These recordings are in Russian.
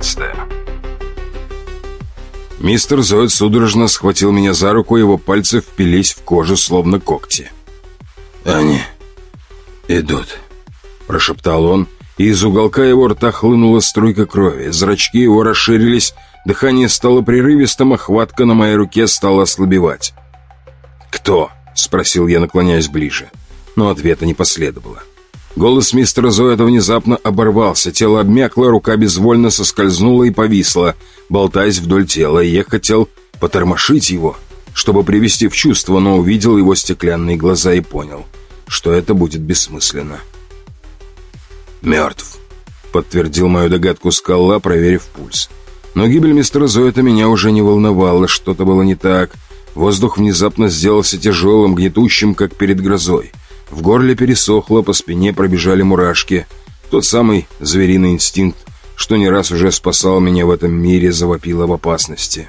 12 Мистер Зоид судорожно схватил меня за руку, его пальцы впились в кожу, словно когти. «Они идут», — прошептал он, и из уголка его рта хлынула струйка крови, зрачки его расширились, дыхание стало прерывистым, а хватка на моей руке стала ослабевать. «Кто?» — спросил я, наклоняясь ближе, но ответа не последовало. Голос мистера Зоэта внезапно оборвался, тело обмякло, рука безвольно соскользнула и повисла, болтаясь вдоль тела, я хотел потормошить его, чтобы привести в чувство, но увидел его стеклянные глаза и понял, что это будет бессмысленно. «Мертв», — подтвердил мою догадку скала, проверив пульс. Но гибель мистера Зоэта меня уже не волновала, что-то было не так. Воздух внезапно сделался тяжелым, гнетущим, как перед грозой. В горле пересохло, по спине пробежали мурашки. Тот самый звериный инстинкт, что не раз уже спасал меня в этом мире, завопил в опасности.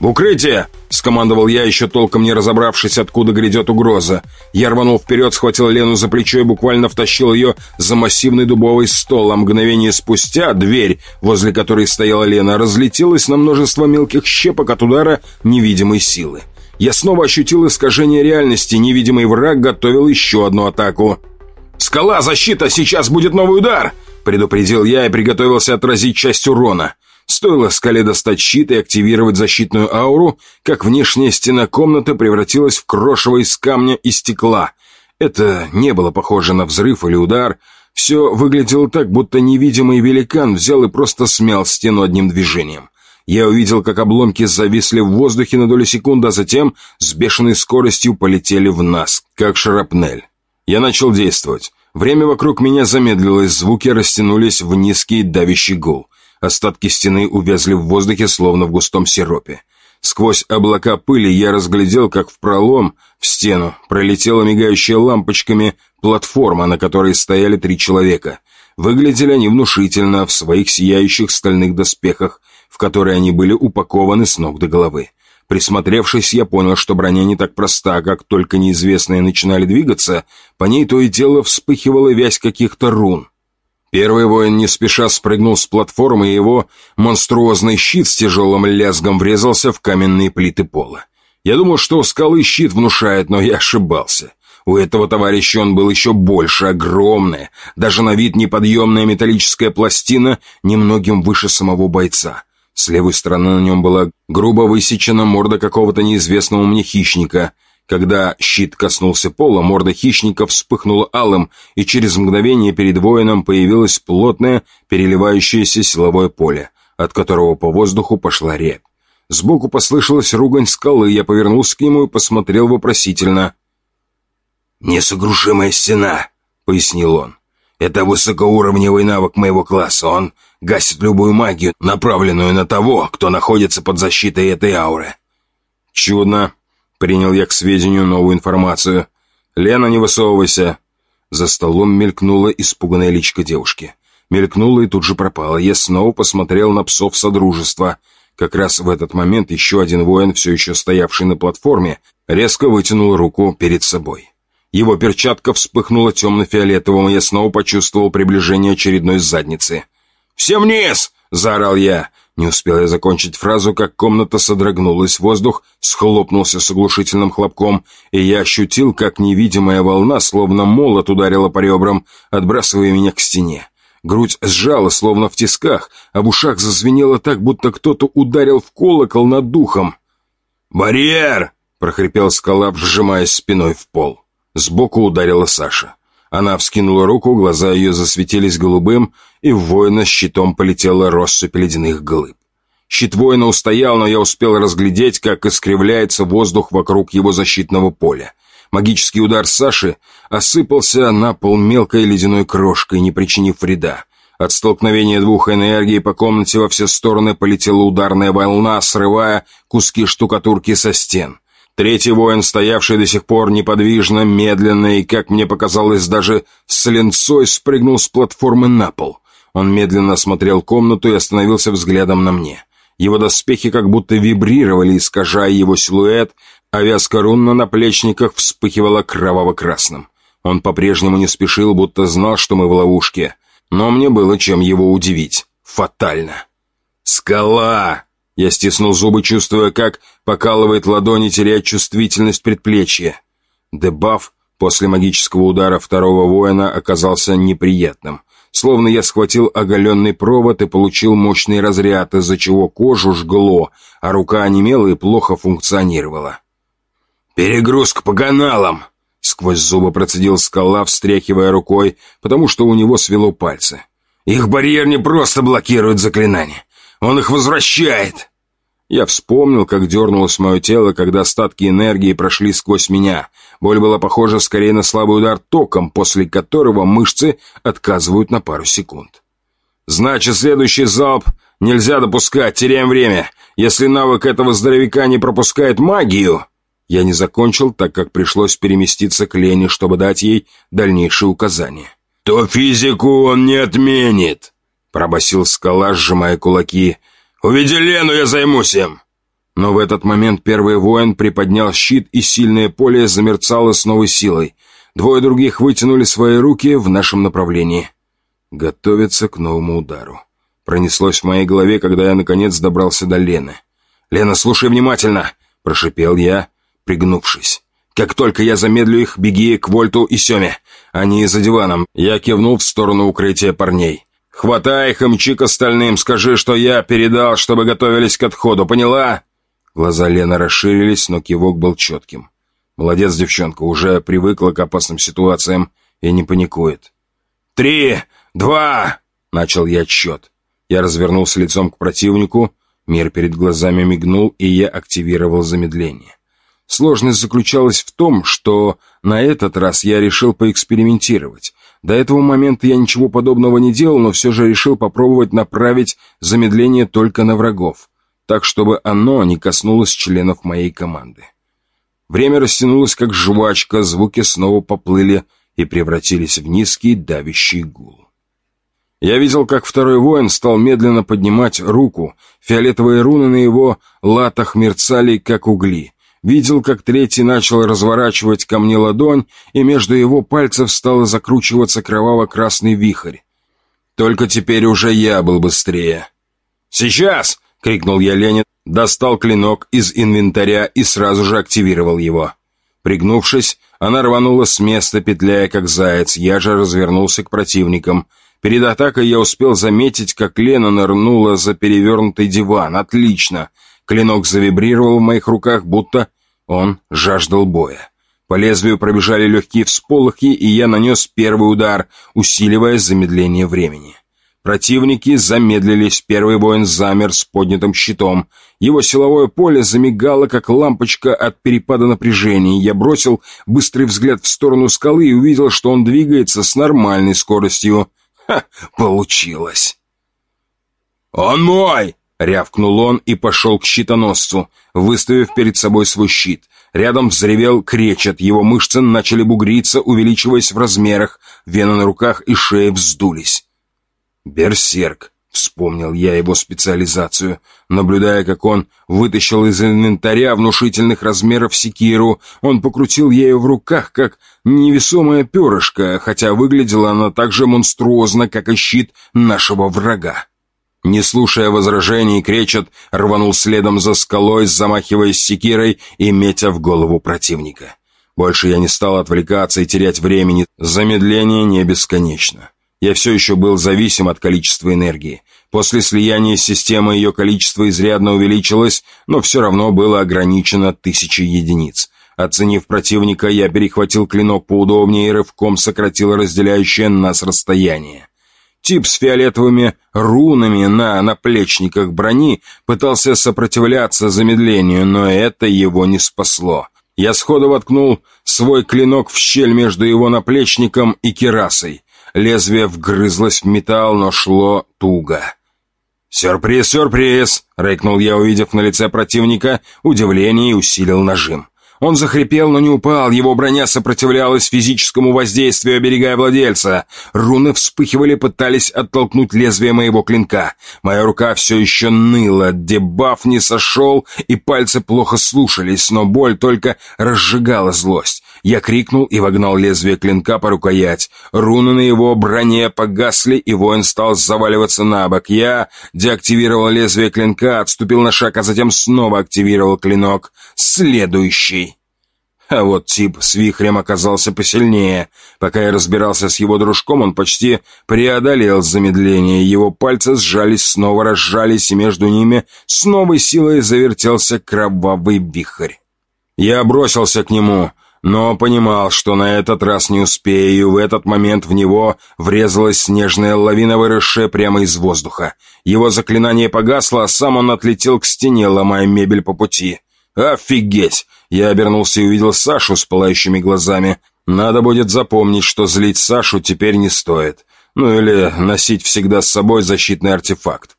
«В укрытие!» — скомандовал я, еще толком не разобравшись, откуда грядет угроза. Я рванул вперед, схватил Лену за плечо и буквально втащил ее за массивный дубовый стол, а мгновение спустя дверь, возле которой стояла Лена, разлетелась на множество мелких щепок от удара невидимой силы я снова ощутил искажение реальности. Невидимый враг готовил еще одну атаку. «Скала, защита! Сейчас будет новый удар!» Предупредил я и приготовился отразить часть урона. Стоило скале достать щит и активировать защитную ауру, как внешняя стена комнаты превратилась в крошево из камня и стекла. Это не было похоже на взрыв или удар. Все выглядело так, будто невидимый великан взял и просто смял стену одним движением. Я увидел, как обломки зависли в воздухе на долю секунды, а затем с бешеной скоростью полетели в нас, как шрапнель. Я начал действовать. Время вокруг меня замедлилось, звуки растянулись в низкий давящий гул. Остатки стены увязли в воздухе, словно в густом сиропе. Сквозь облака пыли я разглядел, как в пролом в стену пролетела мигающая лампочками платформа, на которой стояли три человека. Выглядели они внушительно в своих сияющих стальных доспехах, в которые они были упакованы с ног до головы. Присмотревшись, я понял, что броня не так проста, как только неизвестные начинали двигаться, по ней то и дело вспыхивала вязь каких-то рун. Первый воин не спеша спрыгнул с платформы, и его монструозный щит с тяжелым лязгом врезался в каменные плиты пола. Я думал, что скалы щит внушает, но я ошибался. У этого товарища он был еще больше, огромная, даже на вид неподъемная металлическая пластина, немногим выше самого бойца. С левой стороны на нем была грубо высечена морда какого-то неизвестного мне хищника. Когда щит коснулся пола, морда хищника вспыхнула алым, и через мгновение перед воином появилось плотное, переливающееся силовое поле, от которого по воздуху пошла рябь. Сбоку послышалась ругань скалы, я повернулся к нему и посмотрел вопросительно. «Несокрушимая стена», — пояснил он. «Это высокоуровневый навык моего класса. Он гасит любую магию, направленную на того, кто находится под защитой этой ауры. «Чудно!» — принял я к сведению новую информацию. «Лена, не высовывайся!» За столом мелькнула испуганная личка девушки. Мелькнула и тут же пропала. Я снова посмотрел на псов Содружества. Как раз в этот момент еще один воин, все еще стоявший на платформе, резко вытянул руку перед собой. Его перчатка вспыхнула темно-фиолетовым, и я снова почувствовал приближение очередной задницы. «Все вниз!» — заорал я. Не успел я закончить фразу, как комната содрогнулась, воздух схлопнулся с оглушительным хлопком, и я ощутил, как невидимая волна, словно молот, ударила по ребрам, отбрасывая меня к стене. Грудь сжала, словно в тисках, а в ушах зазвенело так, будто кто-то ударил в колокол над духом. «Барьер!» — прохрипел скала, вжимаясь спиной в пол. Сбоку ударила Саша. Она вскинула руку, глаза ее засветились голубым, и в воина щитом полетела россыпь ледяных глыб. Щит воина устоял, но я успел разглядеть, как искривляется воздух вокруг его защитного поля. Магический удар Саши осыпался на пол мелкой ледяной крошкой, не причинив вреда. От столкновения двух энергий по комнате во все стороны полетела ударная волна, срывая куски штукатурки со стен. Третий воин, стоявший до сих пор неподвижно, медленно и, как мне показалось, даже с ленцой спрыгнул с платформы на пол. Он медленно осмотрел комнату и остановился взглядом на мне. Его доспехи как будто вибрировали, искажая его силуэт, а вязка рун на наплечниках вспыхивала кроваво-красным. Он по-прежнему не спешил, будто знал, что мы в ловушке. Но мне было чем его удивить. Фатально. «Скала!» Я стиснул зубы, чувствуя, как покалывает ладони, теряя чувствительность предплечья. Дебаф после магического удара второго воина оказался неприятным. Словно я схватил оголенный провод и получил мощный разряд, из-за чего кожу жгло, а рука онемела и плохо функционировала. «Перегрузка по каналам!» Сквозь зубы процедил скала, встряхивая рукой, потому что у него свело пальцы. «Их барьер не просто блокирует заклинание, он их возвращает!» Я вспомнил, как дернулось мое тело, когда остатки энергии прошли сквозь меня. Боль была похожа скорее на слабый удар током, после которого мышцы отказывают на пару секунд. «Значит, следующий залп нельзя допускать, теряем время. Если навык этого здоровяка не пропускает магию...» Я не закончил, так как пришлось переместиться к Лене, чтобы дать ей дальнейшие указания. «То физику он не отменит!» Пробасил скала, сжимая кулаки. «Уведи Лену, я займусь им!» Но в этот момент первый воин приподнял щит, и сильное поле замерцало с новой силой. Двое других вытянули свои руки в нашем направлении. Готовиться к новому удару. Пронеслось в моей голове, когда я наконец добрался до Лены. «Лена, слушай внимательно!» – прошипел я, пригнувшись. «Как только я замедлю их, беги к Вольту и Семе. Они за диваном». Я кивнул в сторону укрытия парней. «Хватай их и мчи к остальным, скажи, что я передал, чтобы готовились к отходу, поняла?» Глаза Лены расширились, но кивок был четким. Молодец девчонка, уже привыкла к опасным ситуациям и не паникует. «Три, два!» — начал я отсчет. Я развернулся лицом к противнику, мир перед глазами мигнул, и я активировал замедление. Сложность заключалась в том, что на этот раз я решил поэкспериментировать. До этого момента я ничего подобного не делал, но все же решил попробовать направить замедление только на врагов, так чтобы оно не коснулось членов моей команды. Время растянулось как жвачка, звуки снова поплыли и превратились в низкий давящий гул. Я видел, как второй воин стал медленно поднимать руку, фиолетовые руны на его латах мерцали, как угли — Видел, как третий начал разворачивать ко мне ладонь, и между его пальцев стало закручиваться кроваво-красный вихрь. Только теперь уже я был быстрее. «Сейчас!» — крикнул я Лене, достал клинок из инвентаря и сразу же активировал его. Пригнувшись, она рванула с места, петляя как заяц. Я же развернулся к противникам. Перед атакой я успел заметить, как Лена нырнула за перевернутый диван. Отлично! Клинок завибрировал в моих руках, будто он жаждал боя. По лезвию пробежали легкие всполохи, и я нанес первый удар, усиливая замедление времени. Противники замедлились, первый воин замер с поднятым щитом. Его силовое поле замигало, как лампочка от перепада напряжения. Я бросил быстрый взгляд в сторону скалы и увидел, что он двигается с нормальной скоростью. Ха, получилось. «Он мой!» Рявкнул он и пошел к щитоносцу, выставив перед собой свой щит. Рядом взревел кречет, его мышцы начали бугриться, увеличиваясь в размерах, вены на руках и шее вздулись. «Берсерк», — вспомнил я его специализацию, наблюдая, как он вытащил из инвентаря внушительных размеров секиру. Он покрутил ею в руках, как невесомое перышко, хотя выглядела она так же монструозно, как и щит нашего врага. Не слушая возражений, Кречет рванул следом за скалой, замахиваясь секирой и метя в голову противника. Больше я не стал отвлекаться и терять времени. Замедление не бесконечно. Я все еще был зависим от количества энергии. После слияния с ее количество изрядно увеличилось, но все равно было ограничено тысячей единиц. Оценив противника, я перехватил клинок поудобнее и рывком сократил разделяющее нас расстояние. Тип с фиолетовыми рунами на наплечниках брони пытался сопротивляться замедлению, но это его не спасло. Я сходу воткнул свой клинок в щель между его наплечником и керасой. Лезвие вгрызлось в металл, но шло туго. «Сюрприз, сюрприз!» — рыкнул я, увидев на лице противника удивление и усилил нажим. Он захрипел, но не упал, его броня сопротивлялась физическому воздействию, оберегая владельца. Руны вспыхивали, пытались оттолкнуть лезвие моего клинка. Моя рука все еще ныла, дебаф не сошел, и пальцы плохо слушались, но боль только разжигала злость. Я крикнул и вогнал лезвие клинка по рукоять. Руны на его броне погасли, и воин стал заваливаться на бок. Я деактивировал лезвие клинка, отступил на шаг, а затем снова активировал клинок. Следующий. А вот тип с вихрем оказался посильнее. Пока я разбирался с его дружком, он почти преодолел замедление. Его пальцы сжались, снова разжались, и между ними с новой силой завертелся кровавый вихрь. Я бросился к нему, но понимал, что на этот раз не успею. В этот момент в него врезалась снежная лавина, выросшая прямо из воздуха. Его заклинание погасло, а сам он отлетел к стене, ломая мебель по пути. «Офигеть!» Я обернулся и увидел Сашу с пылающими глазами. Надо будет запомнить, что злить Сашу теперь не стоит. Ну или носить всегда с собой защитный артефакт.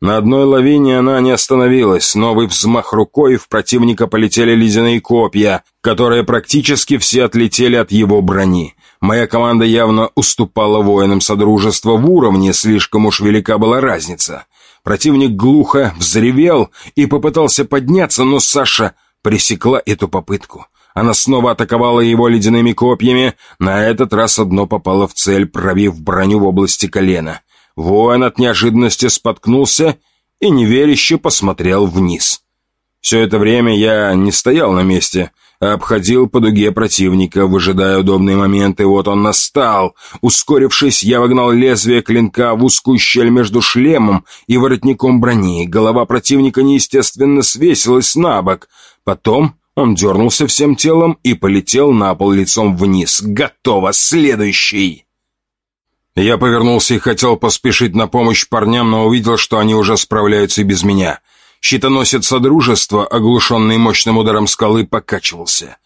На одной лавине она не остановилась. Новый взмах рукой, в противника полетели ледяные копья, которые практически все отлетели от его брони. Моя команда явно уступала воинам Содружества в уровне, слишком уж велика была разница. Противник глухо взревел и попытался подняться, но Саша пресекла эту попытку. Она снова атаковала его ледяными копьями, на этот раз одно попало в цель, пробив броню в области колена. Воин от неожиданности споткнулся и неверяще посмотрел вниз. Все это время я не стоял на месте, обходил по дуге противника, выжидая удобный момент, и вот он настал. Ускорившись, я вогнал лезвие клинка в узкую щель между шлемом и воротником брони. Голова противника неестественно свесилась на бок. Потом он дернулся всем телом и полетел на пол лицом вниз. «Готово! Следующий!» Я повернулся и хотел поспешить на помощь парням, но увидел, что они уже справляются и без меня. Щитоносец Содружества, оглушенный мощным ударом скалы, покачивался.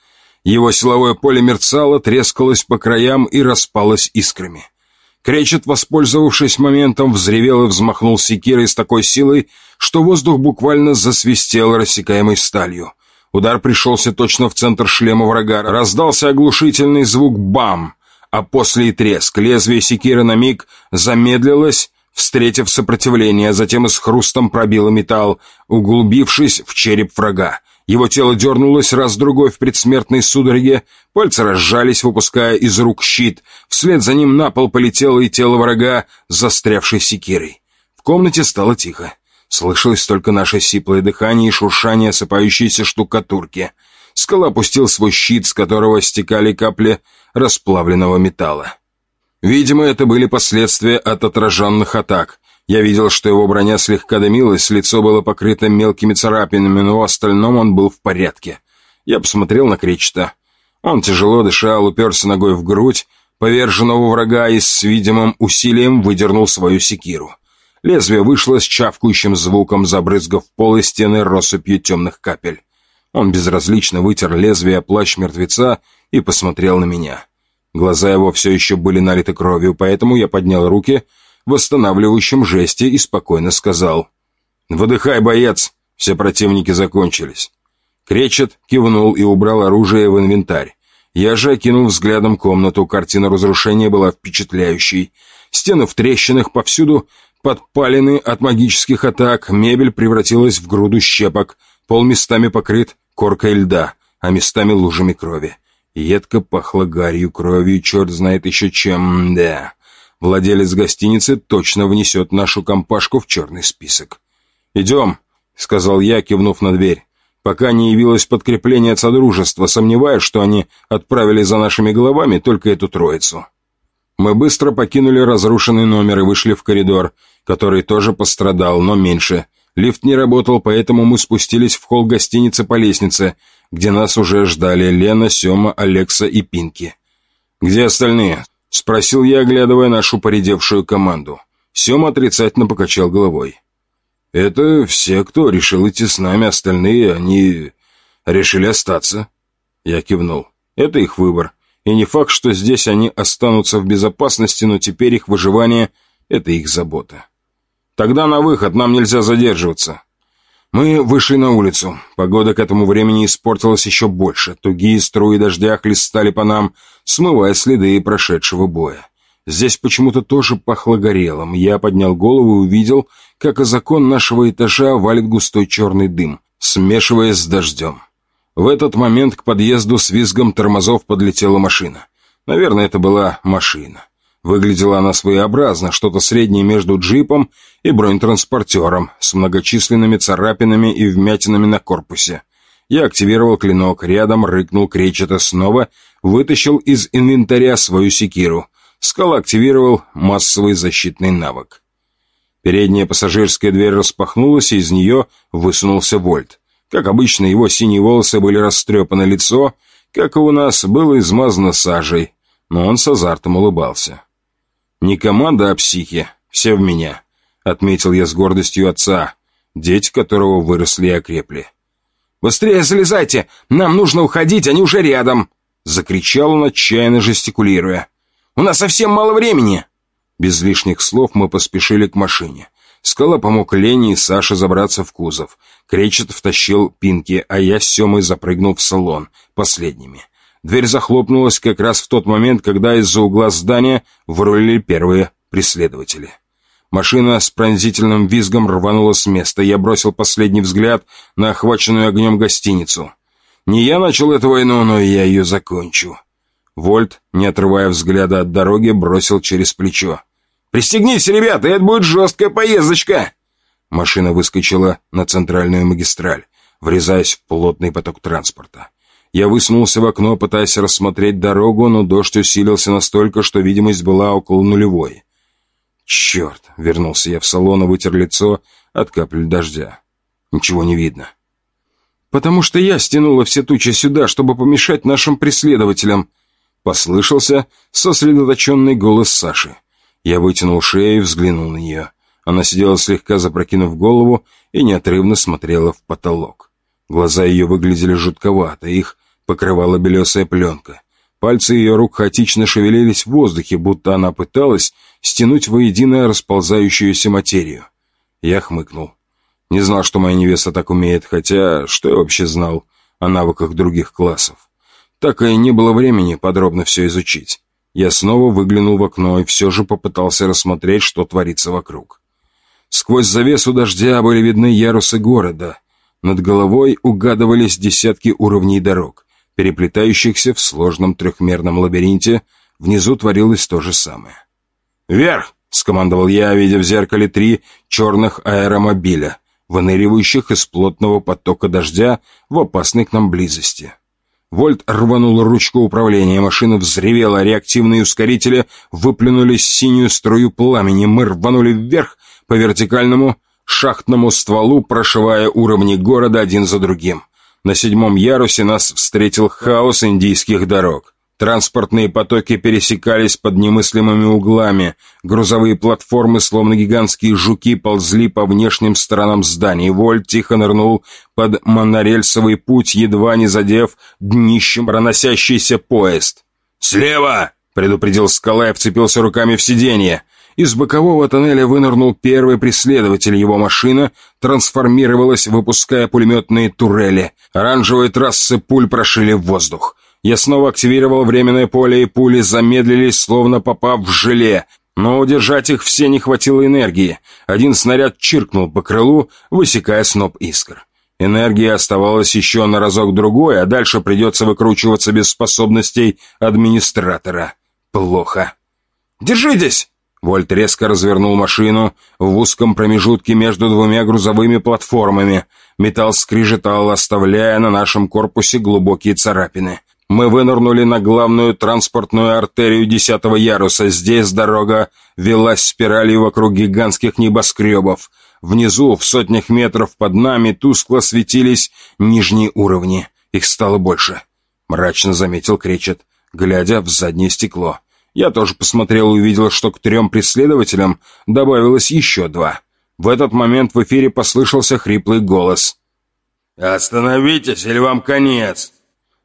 Его силовое поле мерцало, трескалось по краям и распалось искрами. Кречет, воспользовавшись моментом, взревел и взмахнул секирой с такой силой, что воздух буквально засвистел, рассекаемой сталью. Удар пришелся точно в центр шлема врага. Раздался оглушительный звук «бам!», а после и треск. Лезвие секиры на миг замедлилось, встретив сопротивление, а затем и с хрустом пробило металл, углубившись в череп врага. Его тело дернулось раз-другой в предсмертной судороге, пальцы разжались, выпуская из рук щит. Вслед за ним на пол полетело и тело врага, застрявшей секирой. В комнате стало тихо. Слышалось только наше сиплое дыхание и шуршание осыпающейся штукатурки. Скала опустил свой щит, с которого стекали капли расплавленного металла. Видимо, это были последствия от отраженных атак. Я видел, что его броня слегка дымилась, лицо было покрыто мелкими царапинами, но в остальном он был в порядке. Я посмотрел на Кричта. Он тяжело дышал, уперся ногой в грудь поверженного врага и с видимым усилием выдернул свою секиру. Лезвие вышло с чавкающим звуком, забрызгав пол и стены россыпью темных капель. Он безразлично вытер лезвие плащ мертвеца и посмотрел на меня. Глаза его все еще были налиты кровью, поэтому я поднял руки в восстанавливающем жесте и спокойно сказал. «Выдыхай, боец! Все противники закончились». Кречет кивнул и убрал оружие в инвентарь. Я же окинул взглядом комнату, картина разрушения была впечатляющей. Стены в трещинах повсюду подпалены от магических атак, мебель превратилась в груду щепок, пол местами покрыт коркой льда, а местами лужами крови. Едко пахло гарью, кровью, черт знает еще чем, да. Владелец гостиницы точно внесет нашу компашку в черный список. «Идем», — сказал я, кивнув на дверь. «Пока не явилось подкрепление от Содружества, сомневаюсь, что они отправили за нашими головами только эту троицу». Мы быстро покинули разрушенный номер и вышли в коридор, который тоже пострадал, но меньше. Лифт не работал, поэтому мы спустились в холл гостиницы по лестнице, где нас уже ждали Лена, Сема, Алекса и Пинки. «Где остальные?» — спросил я, оглядывая нашу поредевшую команду. Сема отрицательно покачал головой. «Это все, кто решил идти с нами, остальные, они решили остаться». Я кивнул. «Это их выбор. И не факт, что здесь они останутся в безопасности, но теперь их выживание — это их забота». «Тогда на выход, нам нельзя задерживаться». Мы вышли на улицу. Погода к этому времени испортилась еще больше. Тугие струи дождя хлестали по нам, смывая следы прошедшего боя. Здесь почему-то тоже пахло горелым. Я поднял голову и увидел, как из окон нашего этажа валит густой черный дым, смешиваясь с дождем. В этот момент к подъезду с визгом тормозов подлетела машина. Наверное, это была машина. Выглядела она своеобразно, что-то среднее между джипом и бронетранспортером, с многочисленными царапинами и вмятинами на корпусе. Я активировал клинок, рядом рыкнул кречета снова, вытащил из инвентаря свою секиру. Скала активировал массовый защитный навык. Передняя пассажирская дверь распахнулась, и из нее высунулся Вольт. Как обычно, его синие волосы были растрепаны лицо, как и у нас, было измазано сажей, но он с азартом улыбался. «Не команда, а психи. Все в меня», — отметил я с гордостью отца, дети которого выросли и окрепли. «Быстрее залезайте! Нам нужно уходить, они уже рядом!» — закричал он, отчаянно жестикулируя. «У нас совсем мало времени!» Без лишних слов мы поспешили к машине. Скала помог Лене и Саше забраться в кузов. Кречет втащил Пинки, а я с Семой запрыгнул в салон, последними. Дверь захлопнулась как раз в тот момент, когда из-за угла здания вырулили первые преследователи. Машина с пронзительным визгом рванула с места. Я бросил последний взгляд на охваченную огнем гостиницу. Не я начал эту войну, но я ее закончу. Вольт, не отрывая взгляда от дороги, бросил через плечо. «Пристегнись, ребята, это будет жесткая поездочка!» Машина выскочила на центральную магистраль, врезаясь в плотный поток транспорта. Я высунулся в окно, пытаясь рассмотреть дорогу, но дождь усилился настолько, что видимость была около нулевой. «Черт!» — вернулся я в салон и вытер лицо от капель дождя. «Ничего не видно». «Потому что я стянула все тучи сюда, чтобы помешать нашим преследователям», — послышался сосредоточенный голос Саши. Я вытянул шею и взглянул на нее. Она сидела слегка запрокинув голову и неотрывно смотрела в потолок. Глаза ее выглядели жутковато, их покрывала белесая пленка. Пальцы ее рук хаотично шевелились в воздухе, будто она пыталась стянуть воедино расползающуюся материю. Я хмыкнул. Не знал, что моя невеста так умеет, хотя что я вообще знал о навыках других классов. Так и не было времени подробно все изучить. Я снова выглянул в окно и все же попытался рассмотреть, что творится вокруг. Сквозь завесу дождя были видны ярусы города. Над головой угадывались десятки уровней дорог переплетающихся в сложном трехмерном лабиринте, внизу творилось то же самое. «Вверх!» — скомандовал я, видя в зеркале три черных аэромобиля, выныривающих из плотного потока дождя в опасной к нам близости. Вольт рванул ручку управления, машина взревела, реактивные ускорители выплюнули синюю струю пламени, мы рванули вверх по вертикальному шахтному стволу, прошивая уровни города один за другим. На седьмом ярусе нас встретил хаос индийских дорог. Транспортные потоки пересекались под немыслимыми углами. Грузовые платформы, словно гигантские жуки, ползли по внешним сторонам зданий. Вольт тихо нырнул под монорельсовый путь, едва не задев днищем проносящийся поезд. «Слева!» — предупредил скала и вцепился руками в сиденье. Из бокового тоннеля вынырнул первый преследователь. Его машина трансформировалась, выпуская пулеметные турели. Оранжевые трассы пуль прошили воздух. Я снова активировал временное поле, и пули замедлились, словно попав в желе. Но удержать их все не хватило энергии. Один снаряд чиркнул по крылу, высекая сноп искр. Энергии оставалось еще на разок-другой, а дальше придется выкручиваться без способностей администратора. Плохо. «Держитесь!» Вольт резко развернул машину в узком промежутке между двумя грузовыми платформами. Металл скрижетал, оставляя на нашем корпусе глубокие царапины. Мы вынырнули на главную транспортную артерию десятого яруса. Здесь дорога велась спиралью вокруг гигантских небоскребов. Внизу, в сотнях метров под нами, тускло светились нижние уровни. Их стало больше. Мрачно заметил Кречет, глядя в заднее стекло. Я тоже посмотрел и увидел, что к трем преследователям добавилось еще два. В этот момент в эфире послышался хриплый голос. «Остановитесь, или вам конец!»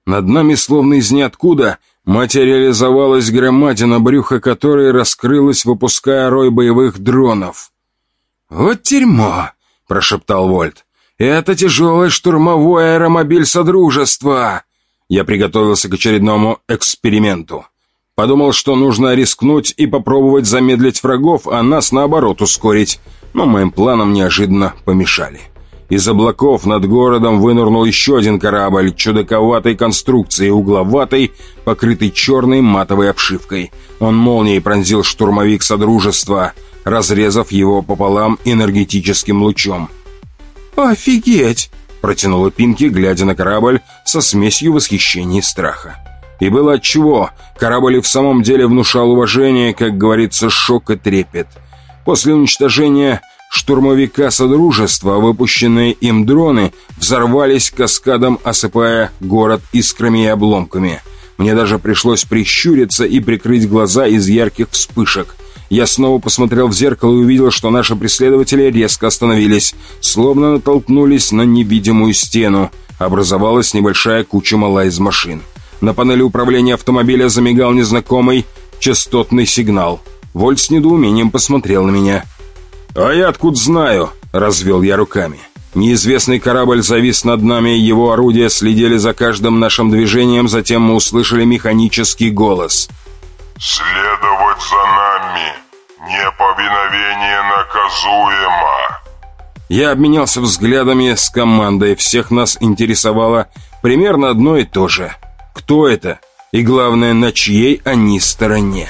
Над нами, словно из ниоткуда, материализовалась громадина, брюха которой раскрылась, выпуская рой боевых дронов. «Вот дерьмо!» — прошептал Вольт. «Это тяжелый штурмовой аэромобиль Содружества!» Я приготовился к очередному эксперименту. Подумал, что нужно рискнуть и попробовать замедлить врагов, а нас, наоборот, ускорить. Но моим планам неожиданно помешали. Из облаков над городом вынырнул еще один корабль чудаковатой конструкции, угловатой, покрытый черной матовой обшивкой. Он молнией пронзил штурмовик Содружества, разрезав его пополам энергетическим лучом. «Офигеть!» — протянула Пинки, глядя на корабль со смесью восхищения и страха. И было отчего. Корабль и в самом деле внушал уважение, как говорится, шок и трепет. После уничтожения штурмовика Содружества, выпущенные им дроны, взорвались каскадом, осыпая город искрами и обломками. Мне даже пришлось прищуриться и прикрыть глаза из ярких вспышек. Я снова посмотрел в зеркало и увидел, что наши преследователи резко остановились, словно натолкнулись на невидимую стену. Образовалась небольшая куча мала из машин. На панели управления автомобиля замигал незнакомый частотный сигнал. Вольт с недоумением посмотрел на меня. «А я откуда знаю?» — развел я руками. Неизвестный корабль завис над нами, его орудия следили за каждым нашим движением, затем мы услышали механический голос. «Следовать за нами! Неповиновение наказуемо!» Я обменялся взглядами с командой, всех нас интересовало примерно одно и то же. Кто это? И главное, на чьей они стороне?»